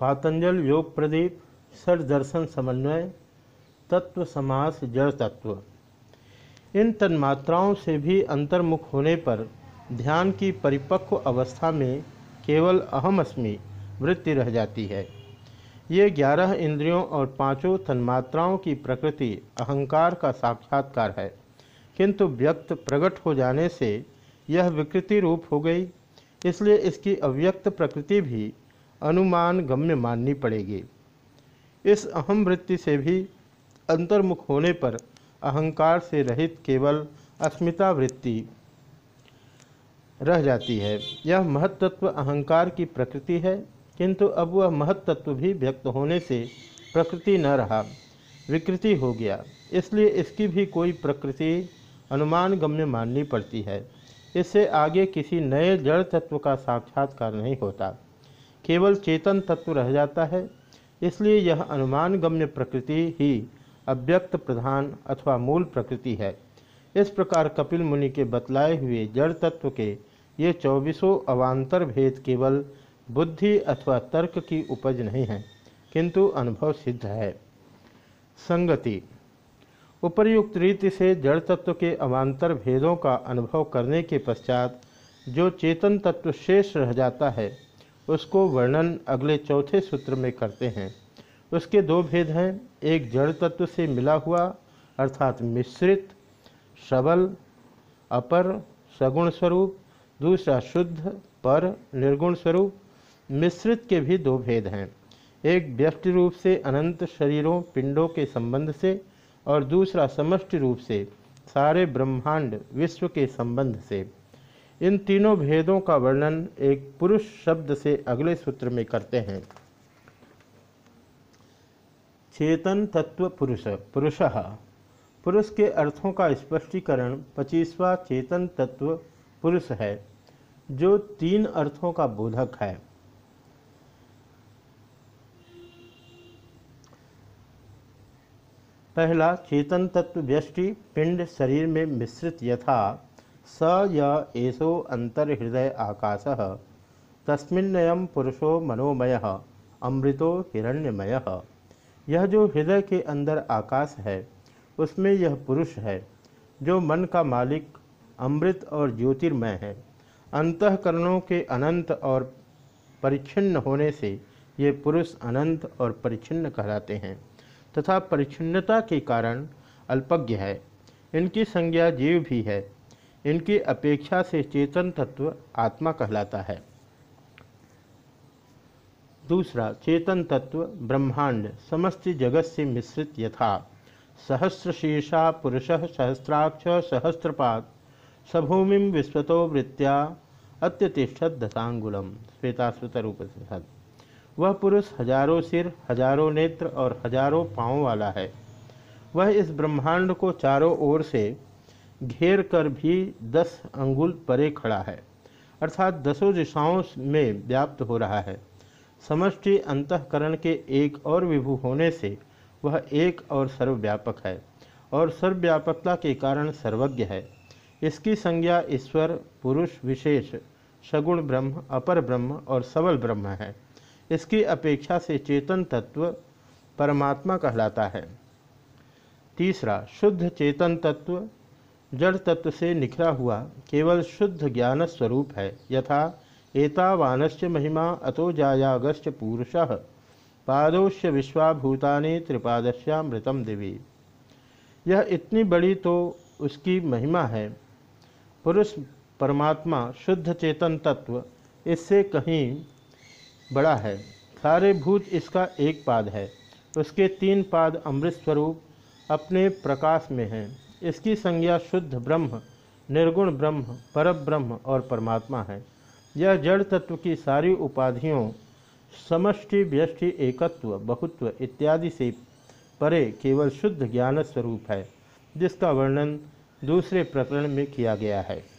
पातंजल योग प्रदीप दर्शन समन्वय, तत्व समास, जड़ तत्व। इन तन्मात्राओं से भी अंतर्मुख होने पर ध्यान की परिपक्व अवस्था में केवल अहम अस्मि वृत्ति रह जाती है। ये ग्यारह इंद्रियों और पाँचों तन्मात्राओं की प्रकृति अहंकार का साक्षात्कार है। किंतु व्यक्त प्रकट हो जाने से यह विकृति रूप हो गई, इसलिए इसकी अव्यक्त प्रकृति भी अनुमान गम्य माननी पड़ेगी। इस अहम वृत्ति से भी अंतर्मुख होने पर अहंकार से रहित केवल अस्मिता वृत्ति रह जाती है। यह महत्त्व अहंकार की प्रकृति है, किंतु अब वह महत्त्व भी व्यक्त होने से प्रकृति न रहा, विकृति हो गया। इसलिए इसकी भी कोई प्रकृति अनुमान गम्य माननी पड़ती है। इससे आगे किसी नए जड़ तत्व का साक्षात्कार नहीं होता। केवल चेतन तत्व रह जाता है, इसलिए यह अनुमान गम्य प्रकृति ही अव्यक्त प्रधान अथवा मूल प्रकृति है। इस प्रकार कपिल मुनि के बतलाए हुए जड़ तत्व के ये चौबीसों अवान्तर भेद केवल बुद्धि अथवा तर्क की उपज नहीं है, किंतु अनुभव सिद्ध है। संगति। उपर्युक्त रीति से जड़ तत्व के अवान्तर भेदों का अनुभव करने के पश्चात जो चेतन तत्व शेष रह जाता है उसको वर्णन अगले चौथे सूत्र में करते हैं। उसके दो भेद हैं, एक जड़ तत्व से मिला हुआ, अर्थात मिश्रित सबल अपर, सगुण स्वरूप, दूसरा शुद्ध, पर, निर्गुण स्वरूप, मिश्रित के भी दो भेद हैं। एक व्यष्टि रूप से अनंत शरीरों, पिंडों के संबंध से और दूसरा समष्टि रूप से, सारे ब्रह्मांड विश्व के संबंध से। इन तीनों भेदों का वर्णन एक पुरुष शब्द से अगले सूत्र में करते हैं। चेतन तत्व पुरुष पुरुष। पुरुष के अर्थों का स्पष्टीकरण पच्चीसवा चेतन तत्व पुरुष है, जो तीन अर्थों का बोधक है। पहला, चेतन तत्व व्यष्टि, पिंड, शरीर में मिश्रित यथा। स य अंतर्हृदय आकाश तस्मिन्नयम पुरुषो मनोमय, अमृतो हिरण्यमय। यह जो हृदय के अंदर आकाश है, उसमें यह पुरुष है, जो मन का मालिक, अमृत और ज्योतिर्मय है। अंतकरणों के अनंत और परिच्छिन्न होने से ये पुरुष अनंत और परिच्छिन्न कहलाते हैं, तथा परिच्छिन्नता के कारण अल्पज्ञ है। इनकी संज्ञा जीव भी है इनकी अपेक्षा से चेतन तत्व आत्मा कहलाता है। दूसरा, चेतन तत्व ब्रह्मांड, समस्त जगत से मिश्रित यथा। सहस्र शीर्षा पुरुष सहस्राक्ष सहस्रपात सभूमि विश्वतो वृत्त्या, अत्यतिष्ठत दशांगुलम। श्वेताश्वत रूप से वह पुरुष हज़ारों सिर, हज़ारों नेत्र और हज़ारों पाँव वाला है। वह इस ब्रह्मांड को चारों ओर से घेर कर भी दस अंगुल परे खड़ा है। अर्थात दसों दिशाओं में व्याप्त हो रहा है। समष्टि अंतकरण के एक और विभु होने से वह एक और सर्वव्यापक है और सर्वव्यापकता के कारण सर्वज्ञ है। इसकी संज्ञा ईश्वर, पुरुष, विशेष, सगुण ब्रह्म, अपर ब्रह्म और सबल ब्रह्म है। इसकी अपेक्षा से चेतन तत्व परमात्मा कहलाता है। तीसरा, शुद्ध चेतन तत्व जड़ तत्व से निखरा हुआ केवल शुद्ध ज्ञान स्वरूप है। यथा, एतावानश्च महिमा अतो जायागश्च पुरुष। पादोश्य विश्वाभूतानि त्रिपादश्यामृतम देवी। यह इतनी बड़ी तो उसकी महिमा है। पुरुष, परमात्मा, शुद्ध चेतन तत्व, इससे कहीं बड़ा है। सारे भूत इसका एक पाद है। उसके तीन पाद अमृत स्वरूप अपने प्रकाश में हैं। इसकी संज्ञा शुद्ध ब्रह्म, निर्गुण ब्रह्म पर ब्रह्म और परमात्मा है। यह जड़ तत्व की सारी उपाधियों, समष्टि, व्यष्टि, एकत्व, बहुत्व इत्यादि से परे केवल शुद्ध ज्ञान स्वरूप है, जिसका वर्णन दूसरे प्रकरण में किया गया है।